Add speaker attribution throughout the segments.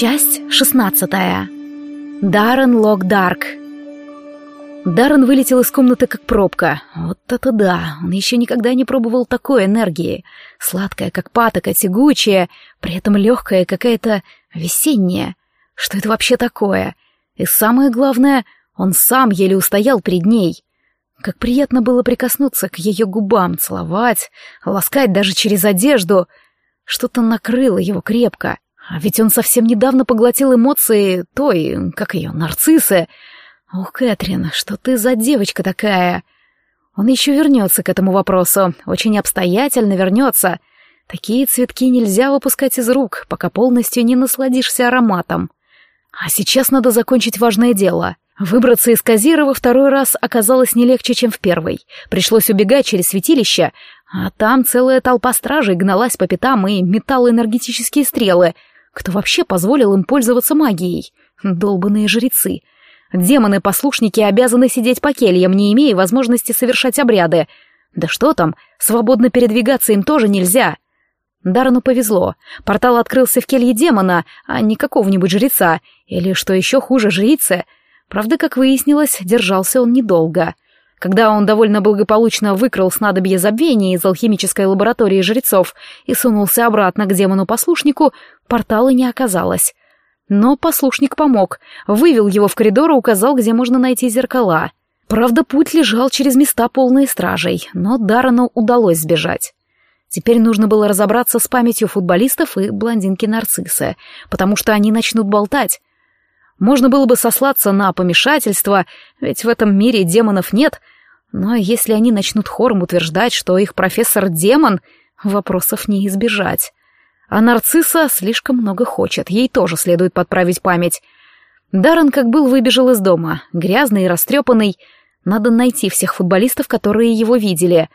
Speaker 1: Часть шестнадцатая. Даррен Локдарк. Даррен вылетел из комнаты как пробка. Вот это да, он еще никогда не пробовал такой энергии. Сладкая, как патока, тягучая, при этом легкая, какая-то весенняя. Что это вообще такое? И самое главное, он сам еле устоял перед ней. Как приятно было прикоснуться к ее губам, целовать, ласкать даже через одежду. Что-то накрыло его крепко. А ведь он совсем недавно поглотил эмоции той, как ее, нарциссы. Ох, Кэтрин, что ты за девочка такая? Он еще вернется к этому вопросу, очень обстоятельно вернется. Такие цветки нельзя выпускать из рук, пока полностью не насладишься ароматом. А сейчас надо закончить важное дело. Выбраться из Казира во второй раз оказалось не легче, чем в первый. Пришлось убегать через святилище, а там целая толпа стражей гналась по пятам и метала энергетические стрелы. Кто вообще позволил им пользоваться магией? Долбаные жрецы. Демоны-послушники обязаны сидеть по кельям, не имея возможности совершать обряды. Да что там, свободно передвигаться им тоже нельзя. Дарану повезло. Портал открылся в келье демона, а не какого-нибудь жреца, или, что еще хуже, жрицы — Правда, как выяснилось, держался он недолго. Когда он довольно благополучно выкрал снадобье забвения из алхимической лаборатории жрецов и сунулся обратно к демону-послушнику, портала не оказалось. Но послушник помог, вывел его в коридор и указал, где можно найти зеркала. Правда, путь лежал через места полные стражей, но Даррену удалось сбежать. Теперь нужно было разобраться с памятью футболистов и блондинки-нарциссы, потому что они начнут болтать, можно было бы сослаться на помешательство, ведь в этом мире демонов нет, но если они начнут хором утверждать, что их профессор демон, вопросов не избежать. А нарцисса слишком много хочет, ей тоже следует подправить память. Даррен как был выбежал из дома, грязный и растрепанный. Надо найти всех футболистов, которые его видели.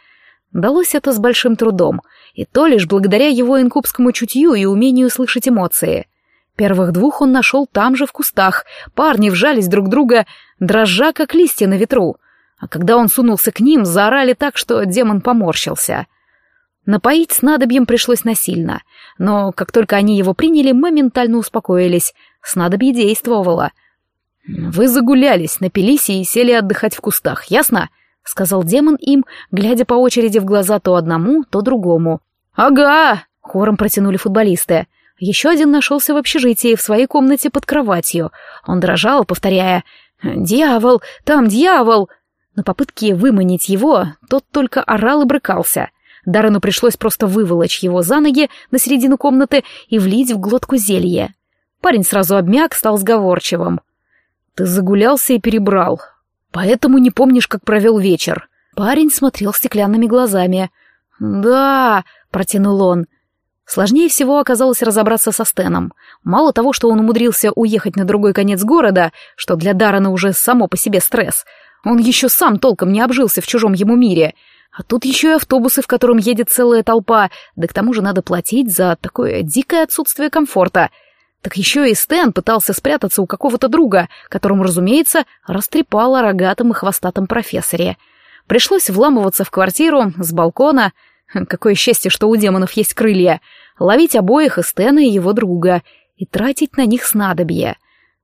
Speaker 1: Далось это с большим трудом, и то лишь благодаря его инкубскому чутью и умению слышать эмоции. Первых двух он нашел там же в кустах. Парни вжались друг друга, дрожа, как листья на ветру. А когда он сунулся к ним, заорали так, что демон поморщился. Напоить снадобьем пришлось насильно, но как только они его приняли, моментально успокоились. Снадобье действовало. «Вы загулялись, напились и сели отдыхать в кустах, ясно?» — сказал демон им, глядя по очереди в глаза то одному, то другому. «Ага!» — хором протянули футболисты. Еще один нашелся в общежитии, в своей комнате под кроватью. Он дрожал, повторяя «Дьявол! Там дьявол!» На попытке выманить его, тот только орал и брыкался. Даррену пришлось просто выволочь его за ноги на середину комнаты и влить в глотку зелье. Парень сразу обмяк, стал сговорчивым. «Ты загулялся и перебрал, поэтому не помнишь, как провел вечер». Парень смотрел стеклянными глазами. «Да», — протянул он, Сложнее всего оказалось разобраться со Стеном. Мало того, что он умудрился уехать на другой конец города, что для Даррена уже само по себе стресс, он еще сам толком не обжился в чужом ему мире. А тут еще и автобусы, в котором едет целая толпа, да к тому же надо платить за такое дикое отсутствие комфорта. Так еще и Стэн пытался спрятаться у какого-то друга, которому, разумеется, растрепал о рогатом и хвостатом профессоре. Пришлось вламываться в квартиру с балкона — Какое счастье, что у демонов есть крылья. Ловить обоих и Стена, и его друга, и тратить на них снадобье.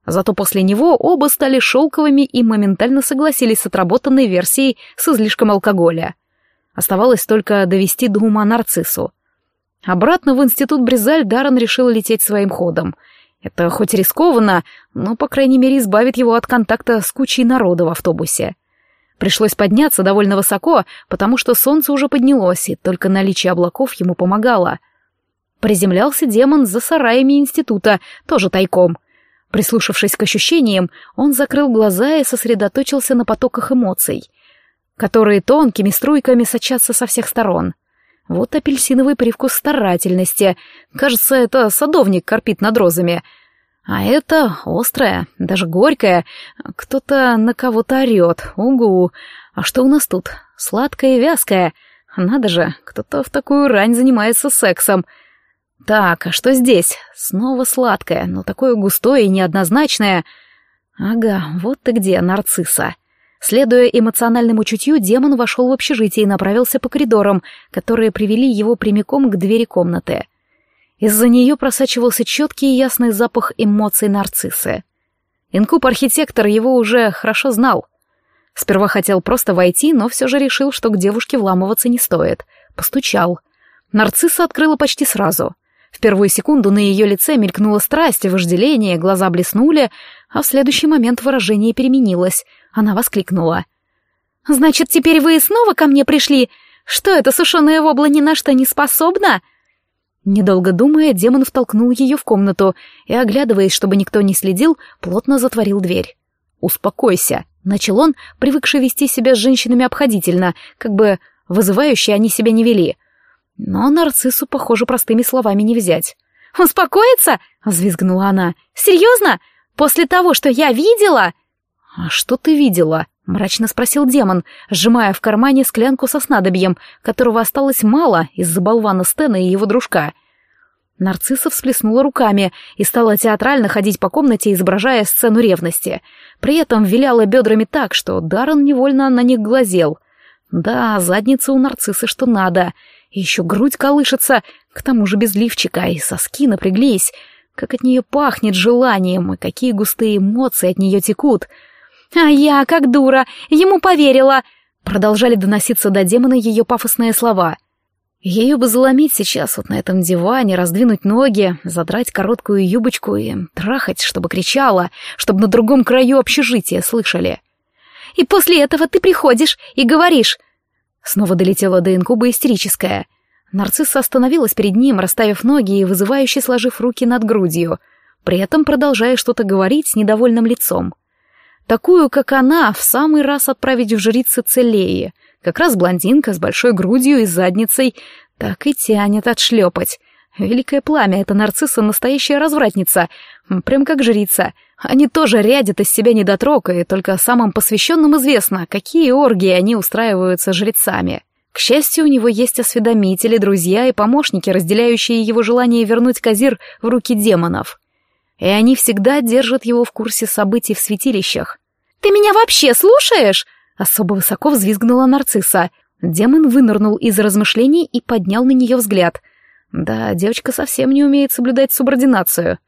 Speaker 1: Зато после него оба стали шелковыми и моментально согласились с отработанной версией с излишком алкоголя. Оставалось только довести до ума нарциссу. Обратно в институт Бризаль Даррен решил лететь своим ходом. Это хоть рискованно, но, по крайней мере, избавит его от контакта с кучей народа в автобусе. Пришлось подняться довольно высоко, потому что солнце уже поднялось, и только наличие облаков ему помогало. Приземлялся демон за сараями института, тоже тайком. Прислушавшись к ощущениям, он закрыл глаза и сосредоточился на потоках эмоций, которые тонкими струйками сочатся со всех сторон. Вот апельсиновый привкус старательности. Кажется, это садовник корпит над розами — а это острое, даже горькое. Кто-то на кого-то орет. Угу. А что у нас тут? Сладкое и вязкое. Надо же, кто-то в такую рань занимается сексом. Так, а что здесь? Снова сладкое, но такое густое и неоднозначное. Ага, вот ты где, нарцисса. Следуя эмоциональному чутью, демон вошел в общежитие и направился по коридорам, которые привели его прямиком к двери комнаты. Из-за нее просачивался четкий и ясный запах эмоций нарциссы. Инкуб-архитектор его уже хорошо знал. Сперва хотел просто войти, но все же решил, что к девушке вламываться не стоит. Постучал. Нарцисса открыла почти сразу. В первую секунду на ее лице мелькнула страсть и вожделение, глаза блеснули, а в следующий момент выражение переменилось. Она воскликнула. «Значит, теперь вы снова ко мне пришли? Что это, сушеная вобла ни на что не способна?» Недолго думая, демон втолкнул ее в комнату и, оглядываясь, чтобы никто не следил, плотно затворил дверь. «Успокойся», — начал он, привыкший вести себя с женщинами обходительно, как бы вызывающие они себя не вели. Но нарциссу, похоже, простыми словами не взять. «Успокоиться?» — взвизгнула она. «Серьезно? После того, что я видела?» «А что ты видела?» — мрачно спросил демон, сжимая в кармане склянку со снадобьем, которого осталось мало из-за болвана Стена и его дружка. Нарцисса всплеснула руками и стала театрально ходить по комнате, изображая сцену ревности. При этом виляла бедрами так, что Даррен невольно на них глазел. Да, задница у нарциссы что надо. Еще грудь колышется, к тому же без лифчика, и соски напряглись. Как от нее пахнет желанием, и какие густые эмоции от нее текут — «А я, как дура, ему поверила!» Продолжали доноситься до демона ее пафосные слова. Ее бы заломить сейчас вот на этом диване, раздвинуть ноги, задрать короткую юбочку и трахать, чтобы кричала, чтобы на другом краю общежития слышали. «И после этого ты приходишь и говоришь...» Снова долетела до инкуба истерическая. Нарцисса остановилась перед ним, расставив ноги и вызывающе сложив руки над грудью, при этом продолжая что-то говорить с недовольным лицом. Такую, как она, в самый раз отправить в жрицы Целеи. Как раз блондинка с большой грудью и задницей. Так и тянет отшлепать. Великое пламя — это нарцисса настоящая развратница. Прям как жрица. Они тоже рядят из себя недотрог, и только самым посвященным известно, какие оргии они устраиваются жрецами. К счастью, у него есть осведомители, друзья и помощники, разделяющие его желание вернуть Казир в руки демонов. И они всегда держат его в курсе событий в святилищах. «Ты меня вообще слушаешь?» Особо высоко взвизгнула нарцисса. Демон вынырнул из размышлений и поднял на нее взгляд. Да, девочка совсем не умеет соблюдать субординацию.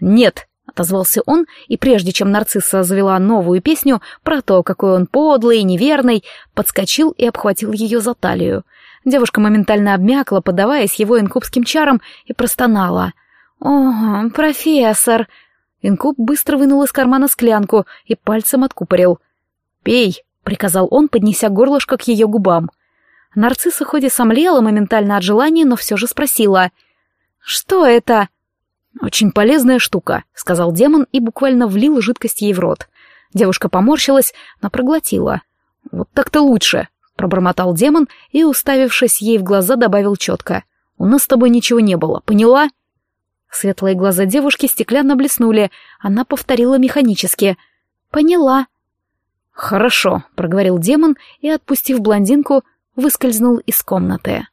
Speaker 1: «Нет», — отозвался он, и прежде чем нарцисса завела новую песню про то, какой он подлый и неверный, подскочил и обхватил ее за талию. Девушка моментально обмякла, поддаваясь его инкубским чарам, и простонала. «О, профессор!» Инкуб быстро вынул из кармана склянку и пальцем откупорил. «Пей», — приказал он, поднеся горлышко к ее губам. Нарцисса хоть и сомлела моментально от желания, но все же спросила. «Что это?» «Очень полезная штука», — сказал демон и буквально влил жидкость ей в рот. Девушка поморщилась, но проглотила. «Вот так-то лучше», — пробормотал демон и, уставившись ей в глаза, добавил четко. «У нас с тобой ничего не было, поняла?» Светлые глаза девушки стеклянно блеснули. Она повторила механически. «Поняла». «Хорошо», — проговорил демон и, отпустив блондинку, выскользнул из комнаты.